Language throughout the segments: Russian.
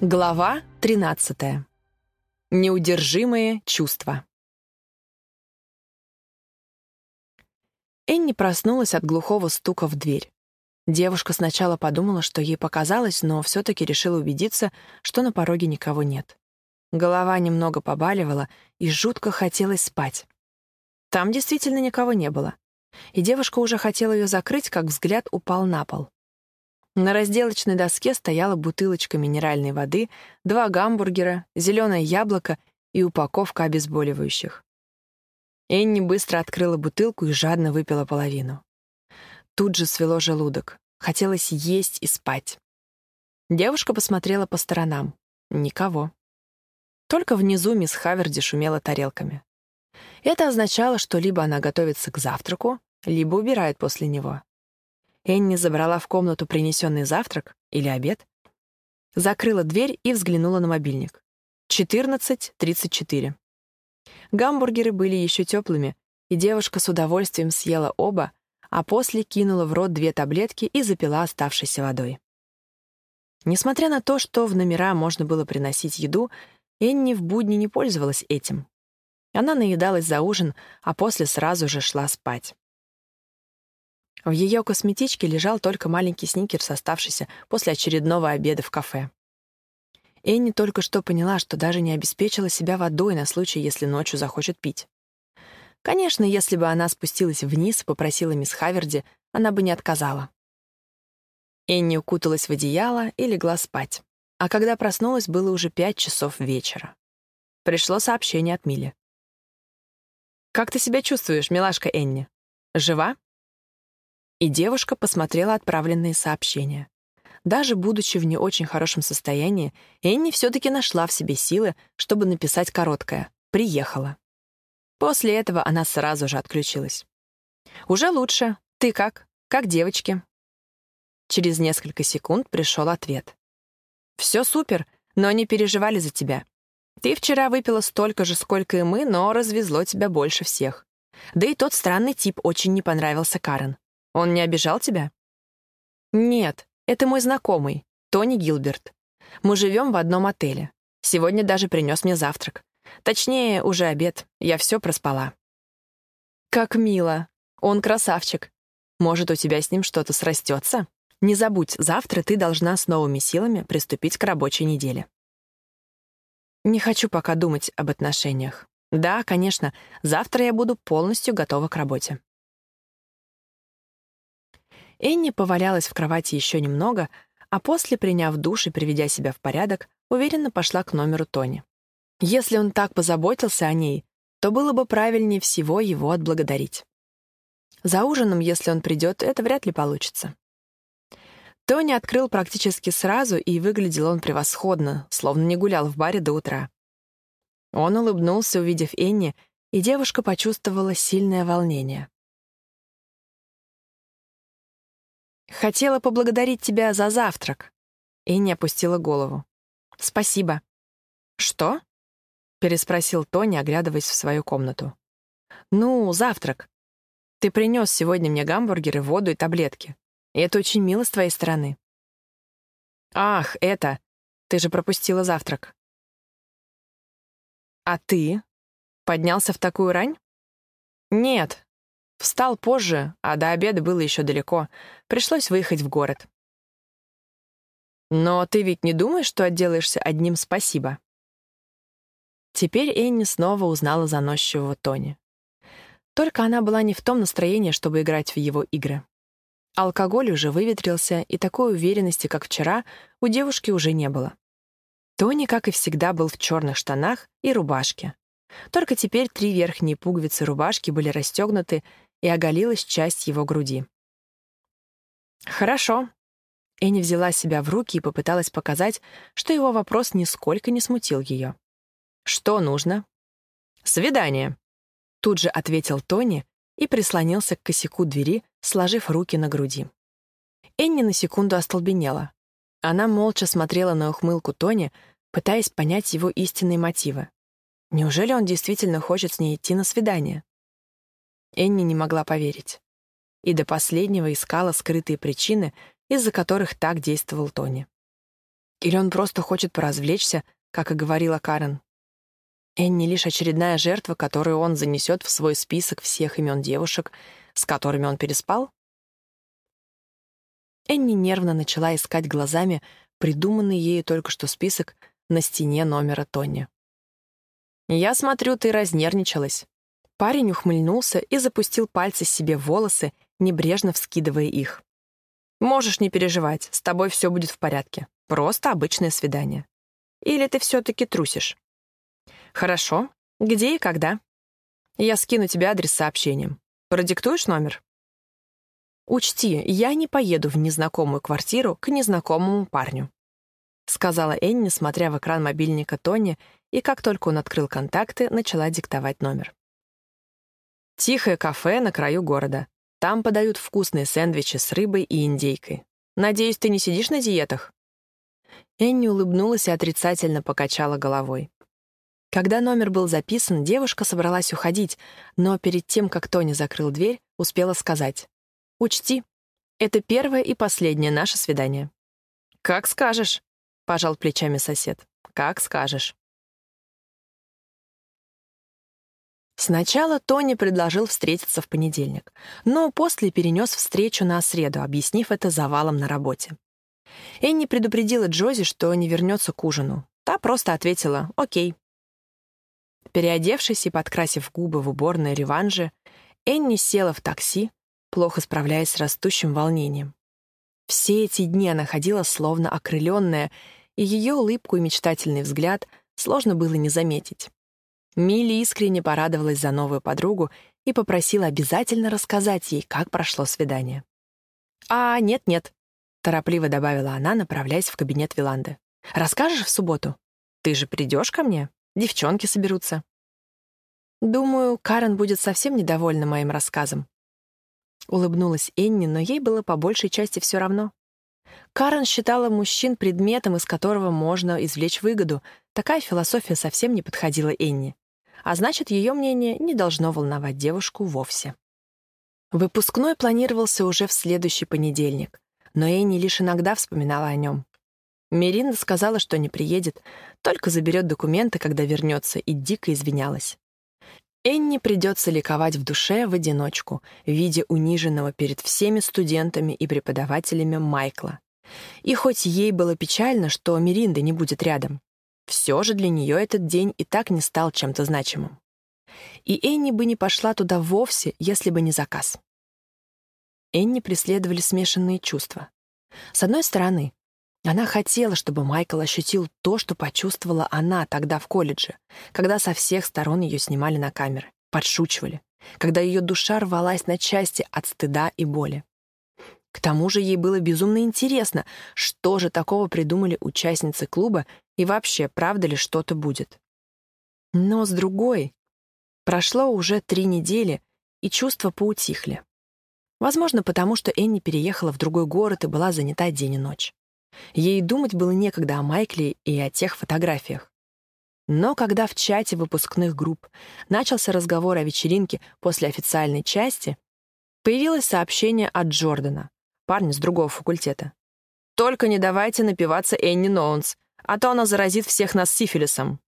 Глава 13. Неудержимые чувства. Энни проснулась от глухого стука в дверь. Девушка сначала подумала, что ей показалось, но все-таки решила убедиться, что на пороге никого нет. Голова немного побаливала, и жутко хотелось спать. Там действительно никого не было. И девушка уже хотела ее закрыть, как взгляд упал на пол. На разделочной доске стояла бутылочка минеральной воды, два гамбургера, зеленое яблоко и упаковка обезболивающих. Энни быстро открыла бутылку и жадно выпила половину. Тут же свело желудок. Хотелось есть и спать. Девушка посмотрела по сторонам. Никого. Только внизу мисс Хаверди шумела тарелками. Это означало, что либо она готовится к завтраку, либо убирает после него. Энни забрала в комнату принесенный завтрак или обед, закрыла дверь и взглянула на мобильник. 14.34. Гамбургеры были еще теплыми, и девушка с удовольствием съела оба, а после кинула в рот две таблетки и запила оставшейся водой. Несмотря на то, что в номера можно было приносить еду, Энни в будни не пользовалась этим. Она наедалась за ужин, а после сразу же шла спать. В ее косметичке лежал только маленький сникерс, оставшийся после очередного обеда в кафе. Энни только что поняла, что даже не обеспечила себя водой на случай, если ночью захочет пить. Конечно, если бы она спустилась вниз и попросила мисс Хаверди, она бы не отказала. Энни укуталась в одеяло и легла спать. А когда проснулась, было уже пять часов вечера. Пришло сообщение от Мили. «Как ты себя чувствуешь, милашка Энни? Жива?» И девушка посмотрела отправленные сообщения. Даже будучи в не очень хорошем состоянии, Энни все-таки нашла в себе силы, чтобы написать короткое «приехала». После этого она сразу же отключилась. «Уже лучше. Ты как? Как девочки?» Через несколько секунд пришел ответ. «Все супер, но не переживали за тебя. Ты вчера выпила столько же, сколько и мы, но развезло тебя больше всех. Да и тот странный тип очень не понравился Карен. Он не обижал тебя? Нет, это мой знакомый, Тони Гилберт. Мы живем в одном отеле. Сегодня даже принес мне завтрак. Точнее, уже обед. Я все проспала. Как мило. Он красавчик. Может, у тебя с ним что-то срастется? Не забудь, завтра ты должна с новыми силами приступить к рабочей неделе. Не хочу пока думать об отношениях. Да, конечно, завтра я буду полностью готова к работе. Энни повалялась в кровати еще немного, а после, приняв душ и приведя себя в порядок, уверенно пошла к номеру Тони. Если он так позаботился о ней, то было бы правильнее всего его отблагодарить. За ужином, если он придет, это вряд ли получится. Тони открыл практически сразу, и выглядел он превосходно, словно не гулял в баре до утра. Он улыбнулся, увидев Энни, и девушка почувствовала сильное волнение. «Хотела поблагодарить тебя за завтрак». Энни опустила голову. «Спасибо». «Что?» — переспросил Тони, оглядываясь в свою комнату. «Ну, завтрак. Ты принес сегодня мне гамбургеры, воду и таблетки. И это очень мило с твоей стороны». «Ах, это! Ты же пропустила завтрак». «А ты? Поднялся в такую рань?» «Нет, Встал позже, а до обеда было еще далеко. Пришлось выехать в город. Но ты ведь не думаешь, что отделаешься одним спасибо? Теперь Энни снова узнала заносчивого Тони. Только она была не в том настроении, чтобы играть в его игры. Алкоголь уже выветрился, и такой уверенности, как вчера, у девушки уже не было. Тони, как и всегда, был в черных штанах и рубашке. Только теперь три верхние пуговицы рубашки были расстегнуты, и оголилась часть его груди. «Хорошо». Энни взяла себя в руки и попыталась показать, что его вопрос нисколько не смутил ее. «Что нужно?» «Свидание», — тут же ответил Тони и прислонился к косяку двери, сложив руки на груди. Энни на секунду остолбенела. Она молча смотрела на ухмылку Тони, пытаясь понять его истинные мотивы. Неужели он действительно хочет с ней идти на свидание? Энни не могла поверить. И до последнего искала скрытые причины, из-за которых так действовал Тони. Или он просто хочет поразвлечься, как и говорила Карен. Энни лишь очередная жертва, которую он занесет в свой список всех имен девушек, с которыми он переспал? Энни нервно начала искать глазами придуманный ею только что список на стене номера Тони. «Я смотрю, ты разнервничалась». Парень ухмыльнулся и запустил пальцы себе в волосы, небрежно вскидывая их. «Можешь не переживать, с тобой все будет в порядке. Просто обычное свидание. Или ты все-таки трусишь?» «Хорошо. Где и когда?» «Я скину тебе адрес сообщением. Продиктуешь номер?» «Учти, я не поеду в незнакомую квартиру к незнакомому парню», сказала Энни, смотря в экран мобильника Тони, и как только он открыл контакты, начала диктовать номер. «Тихое кафе на краю города. Там подают вкусные сэндвичи с рыбой и индейкой. Надеюсь, ты не сидишь на диетах?» Энни улыбнулась и отрицательно покачала головой. Когда номер был записан, девушка собралась уходить, но перед тем, как Тони закрыл дверь, успела сказать. Учти, это первое и последнее наше свидание. Как скажешь, пожал плечами сосед. Как скажешь. Сначала Тони предложил встретиться в понедельник, но после перенес встречу на среду, объяснив это завалом на работе. Энни предупредила Джози, что не вернется к ужину. Та просто ответила «Окей». Переодевшись и подкрасив губы в уборной реванже, Энни села в такси, плохо справляясь с растущим волнением. Все эти дни она ходила словно окрыленная, и ее улыбку и мечтательный взгляд сложно было не заметить. Милли искренне порадовалась за новую подругу и попросила обязательно рассказать ей, как прошло свидание. «А, нет-нет», — торопливо добавила она, направляясь в кабинет Виланды. «Расскажешь в субботу? Ты же придешь ко мне? Девчонки соберутся». «Думаю, Карен будет совсем недовольна моим рассказом», Улыбнулась Энни, но ей было по большей части все равно. Карен считала мужчин предметом, из которого можно извлечь выгоду. Такая философия совсем не подходила Энни. А значит, ее мнение не должно волновать девушку вовсе. Выпускной планировался уже в следующий понедельник, но Энни лишь иногда вспоминала о нем. Меринда сказала, что не приедет, только заберет документы, когда вернется, и дико извинялась. Энни придется ликовать в душе в одиночку, в виде униженного перед всеми студентами и преподавателями Майкла. И хоть ей было печально, что Миринда не будет рядом, все же для нее этот день и так не стал чем-то значимым. И Энни бы не пошла туда вовсе, если бы не заказ. Энни преследовали смешанные чувства. С одной стороны, она хотела, чтобы Майкл ощутил то, что почувствовала она тогда в колледже, когда со всех сторон ее снимали на камеры, подшучивали, когда ее душа рвалась на части от стыда и боли. К тому же ей было безумно интересно, что же такого придумали участницы клуба и вообще, правда ли что-то будет. Но с другой, прошло уже три недели, и чувства поутихли. Возможно, потому что Энни переехала в другой город и была занята день и ночь. Ей думать было некогда о Майкле и о тех фотографиях. Но когда в чате выпускных групп начался разговор о вечеринке после официальной части, появилось сообщение от Джордана, парня с другого факультета. «Только не давайте напиваться Энни Ноунс, а то она заразит всех нас сифилисом».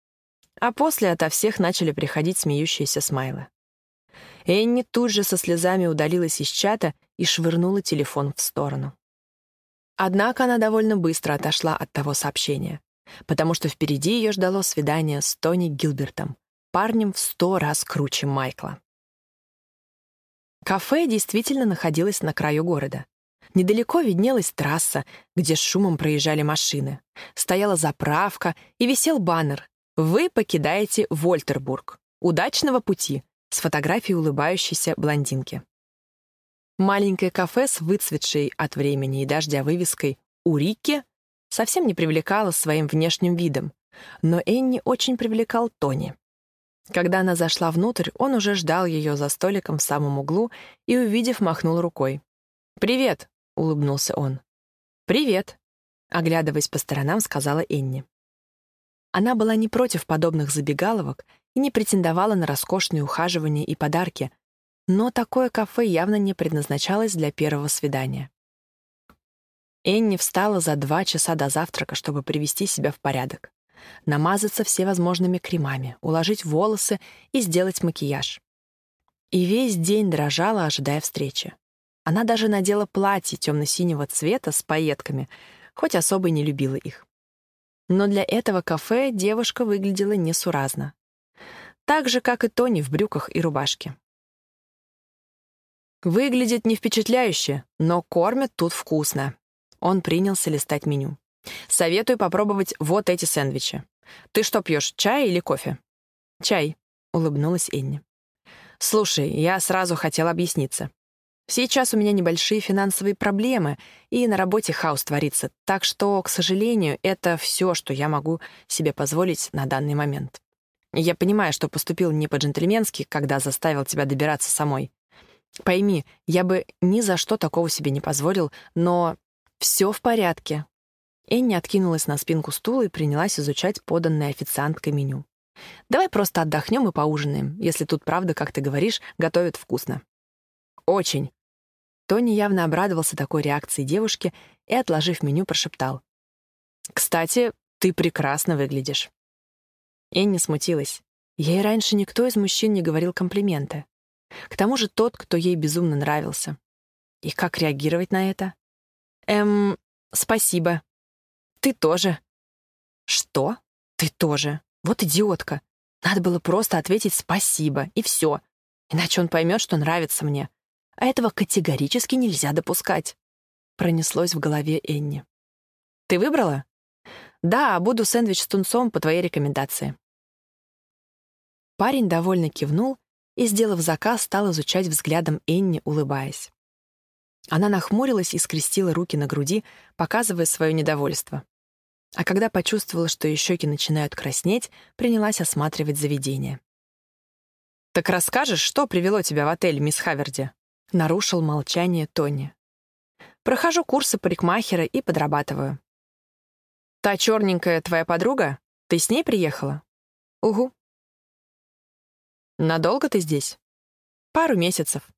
А после ото всех начали приходить смеющиеся смайлы. Энни тут же со слезами удалилась из чата и швырнула телефон в сторону. Однако она довольно быстро отошла от того сообщения, потому что впереди ее ждало свидание с Тони Гилбертом, парнем в сто раз круче Майкла. Кафе действительно находилось на краю города. Недалеко виднелась трасса, где шумом проезжали машины. Стояла заправка и висел баннер «Вы покидаете Вольтербург. Удачного пути!» с фотографией улыбающейся блондинки. Маленькое кафе с выцветшей от времени и дождя вывеской «Урики» совсем не привлекало своим внешним видом, но Энни очень привлекал Тони. Когда она зашла внутрь, он уже ждал ее за столиком в самом углу и, увидев, махнул рукой. «Привет!» — улыбнулся он. «Привет!» — оглядываясь по сторонам, сказала Энни. Она была не против подобных забегаловок и не претендовала на роскошные ухаживания и подарки, но такое кафе явно не предназначалось для первого свидания. Энни встала за два часа до завтрака, чтобы привести себя в порядок. Намазаться всевозможными кремами, уложить волосы и сделать макияж. И весь день дрожала, ожидая встречи. Она даже надела платье темно-синего цвета с пайетками, хоть особо и не любила их. Но для этого кафе девушка выглядела несуразно. Так же, как и Тони в брюках и рубашке. Выглядит не впечатляюще, но кормят тут вкусно. Он принялся листать меню. Советую попробовать вот эти сэндвичи. Ты что пьешь, чай или кофе? Чай, улыбнулась Энни. Слушай, я сразу хотела объясниться. Сейчас у меня небольшие финансовые проблемы, и на работе хаос творится, так что, к сожалению, это все, что я могу себе позволить на данный момент. Я понимаю, что поступил не по-джентльменски, когда заставил тебя добираться самой. Пойми, я бы ни за что такого себе не позволил, но все в порядке. Энни откинулась на спинку стула и принялась изучать поданное официанткой меню. «Давай просто отдохнем и поужинаем, если тут, правда, как ты говоришь, готовят вкусно». «Очень», Тони явно обрадовался такой реакции девушки и, отложив меню, прошептал. «Кстати, ты прекрасно выглядишь». Энни смутилась. Ей раньше никто из мужчин не говорил комплименты. К тому же тот, кто ей безумно нравился. И как реагировать на это? «Эм, спасибо. Ты тоже». «Что? Ты тоже? Вот идиотка. Надо было просто ответить «спасибо» и все. Иначе он поймет, что нравится мне а этого категорически нельзя допускать. Пронеслось в голове Энни. «Ты выбрала?» «Да, буду сэндвич с тунцом по твоей рекомендации». Парень довольно кивнул и, сделав заказ, стал изучать взглядом Энни, улыбаясь. Она нахмурилась и скрестила руки на груди, показывая свое недовольство. А когда почувствовала, что ее щеки начинают краснеть, принялась осматривать заведение. «Так расскажешь, что привело тебя в отель, мисс Хаверди?» — нарушил молчание Тони. «Прохожу курсы парикмахера и подрабатываю». «Та черненькая твоя подруга? Ты с ней приехала?» «Угу». «Надолго ты здесь?» «Пару месяцев».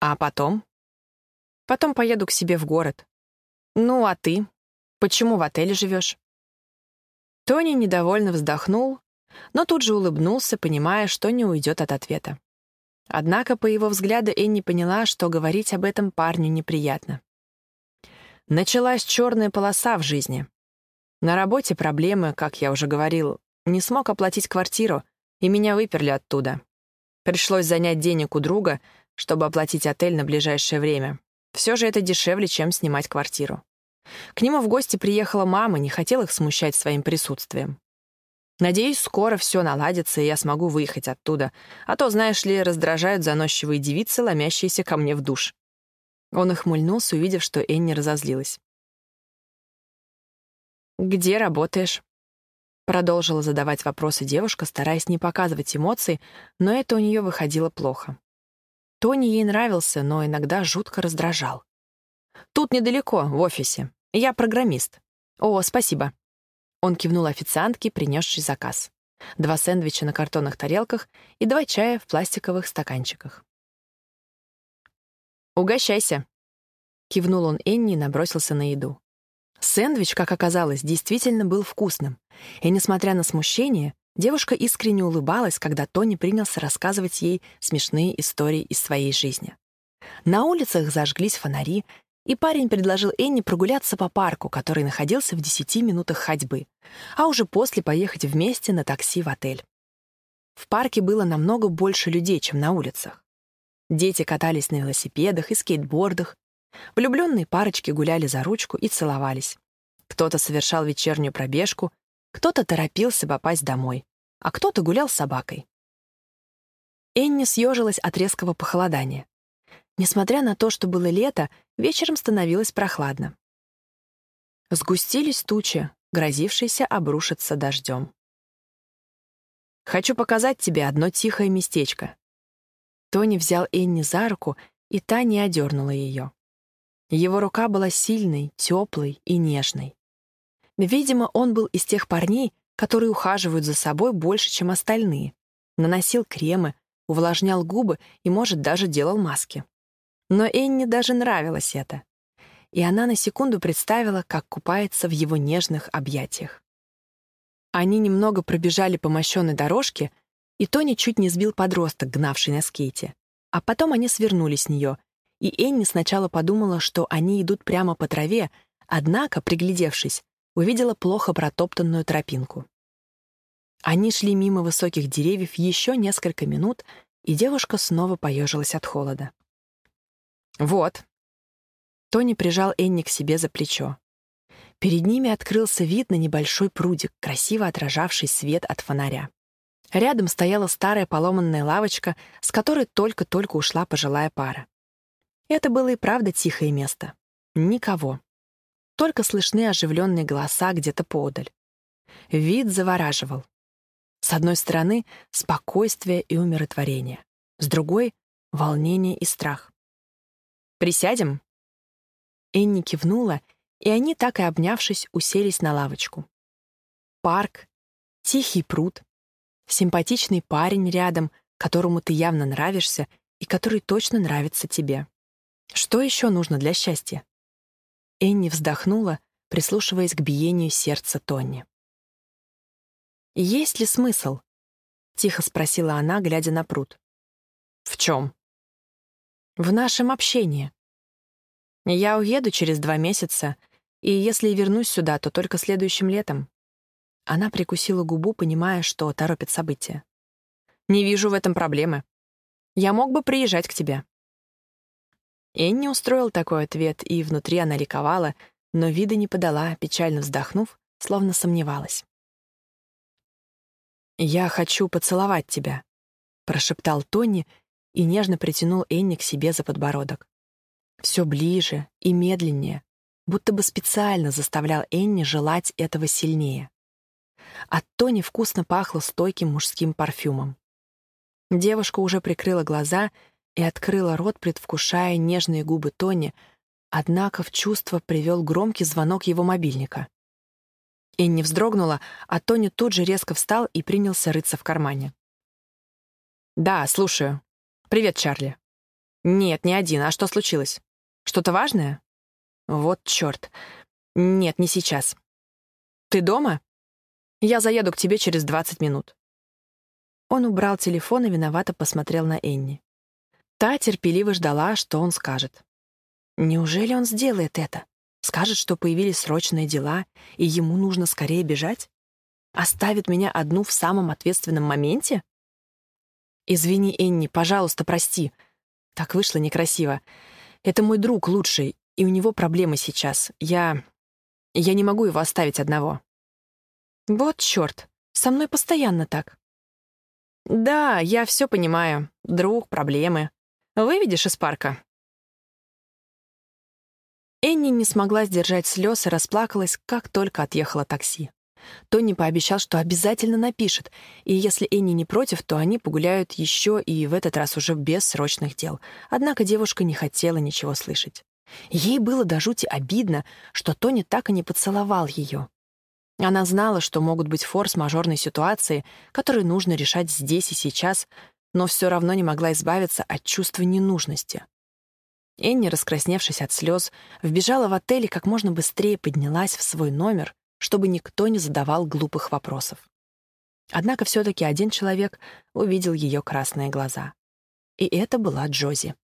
«А потом?» «Потом поеду к себе в город». «Ну, а ты? Почему в отеле живешь?» Тони недовольно вздохнул, но тут же улыбнулся, понимая, что не уйдет от ответа. Однако по его взгляду Энни поняла, что говорить об этом парню неприятно. Началась черная полоса в жизни. На работе проблемы, как я уже говорил, не смог оплатить квартиру, и меня выперли оттуда. Пришлось занять денег у друга, чтобы оплатить отель на ближайшее время. Все же это дешевле, чем снимать квартиру. К нему в гости приехала мама, не хотел их смущать своим присутствием. Надеюсь, скоро все наладится, и я смогу выехать оттуда. А то, знаешь ли, раздражают заносчивые девицы, ломящиеся ко мне в душ». Он охмыльнулся, увидев, что Энни разозлилась. «Где работаешь?» Продолжила задавать вопросы девушка, стараясь не показывать эмоций, но это у нее выходило плохо. Тони ей нравился, но иногда жутко раздражал. «Тут недалеко, в офисе. Я программист. О, спасибо. Он кивнул официантке, принесшей заказ. Два сэндвича на картонных тарелках и два чая в пластиковых стаканчиках. «Угощайся», — кивнул он Энни и набросился на еду. Сэндвич, как оказалось, действительно был вкусным. И, несмотря на смущение, девушка искренне улыбалась, когда Тони принялся рассказывать ей смешные истории из своей жизни. На улицах зажглись фонари, и парень предложил Энни прогуляться по парку, который находился в десяти минутах ходьбы, а уже после поехать вместе на такси в отель. В парке было намного больше людей, чем на улицах. Дети катались на велосипедах и скейтбордах, влюбленные парочки гуляли за ручку и целовались. Кто-то совершал вечернюю пробежку, кто-то торопился попасть домой, а кто-то гулял с собакой. Энни съежилась от резкого похолодания. Несмотря на то, что было лето, вечером становилось прохладно. Сгустились тучи, грозившиеся обрушиться дождем. «Хочу показать тебе одно тихое местечко». Тони взял Энни за руку, и та не одернула ее. Его рука была сильной, теплой и нежной. Видимо, он был из тех парней, которые ухаживают за собой больше, чем остальные. Наносил кремы, увлажнял губы и, может, даже делал маски. Но Энни даже нравилось это. и она на секунду представила, как купается в его нежных объятиях. Они немного пробежали по мощенной дорожке, и Тони чуть не сбил подросток, гнавший на скейте. А потом они свернули с нее, и Энни сначала подумала, что они идут прямо по траве, однако, приглядевшись, увидела плохо протоптанную тропинку. Они шли мимо высоких деревьев еще несколько минут, и девушка снова поежилась от холода. «Вот». Тони прижал Энни к себе за плечо. Перед ними открылся вид на небольшой прудик, красиво отражавший свет от фонаря. Рядом стояла старая поломанная лавочка, с которой только-только ушла пожилая пара. Это было и правда тихое место. Никого. Только слышны оживленные голоса где-то поодаль. Вид завораживал. С одной стороны — спокойствие и умиротворение. С другой — волнение и страх. «Присядем?» Энни кивнула, и они, так и обнявшись, уселись на лавочку. Парк, тихий пруд, симпатичный парень рядом, которому ты явно нравишься и который точно нравится тебе. Что еще нужно для счастья? Энни вздохнула, прислушиваясь к биению сердца Тони. «Есть ли смысл?» — тихо спросила она, глядя на пруд. «В чем?» «В нашем общении. Я уеду через два месяца, и если вернусь сюда, то только следующим летом». Она прикусила губу, понимая, что торопит события. «Не вижу в этом проблемы. Я мог бы приезжать к тебе». Энни устроил такой ответ, и внутри она ликовала, но вида не подала, печально вздохнув, словно сомневалась. «Я хочу поцеловать тебя», — прошептал Тони и нежно притянул Энни к себе за подбородок. Все ближе и медленнее, будто бы специально заставлял Энни желать этого сильнее. От Тони вкусно пахло стойким мужским парфюмом. Девушка уже прикрыла глаза и открыла рот, предвкушая нежные губы Тони, однако в чувство привел громкий звонок его мобильника. Энни вздрогнула, а Тони тут же резко встал и принялся рыться в кармане. «Да, слушаю. Привет, Чарли». «Нет, не один. А что случилось? Что-то важное?» «Вот черт. Нет, не сейчас. Ты дома? Я заеду к тебе через 20 минут». Он убрал телефон и виновато посмотрел на Энни. Та терпеливо ждала, что он скажет. Неужели он сделает это? Скажет, что появились срочные дела, и ему нужно скорее бежать? Оставит меня одну в самом ответственном моменте? Извини, Энни, пожалуйста, прости. Так вышло некрасиво. Это мой друг лучший, и у него проблемы сейчас. Я... Я не могу его оставить одного. Вот черт, со мной постоянно так. Да, я все понимаю. Друг, проблемы. Выведешь из парка?» Энни не смогла сдержать слез и расплакалась, как только отъехало такси. Тони пообещал, что обязательно напишет, и если Энни не против, то они погуляют еще и в этот раз уже без срочных дел. Однако девушка не хотела ничего слышать. Ей было до жути обидно, что Тони так и не поцеловал ее. Она знала, что могут быть форс-мажорные ситуации, которые нужно решать здесь и сейчас, но все равно не могла избавиться от чувства ненужности. Энни, раскрасневшись от слез, вбежала в отель и как можно быстрее поднялась в свой номер, чтобы никто не задавал глупых вопросов. Однако все-таки один человек увидел ее красные глаза. И это была Джози.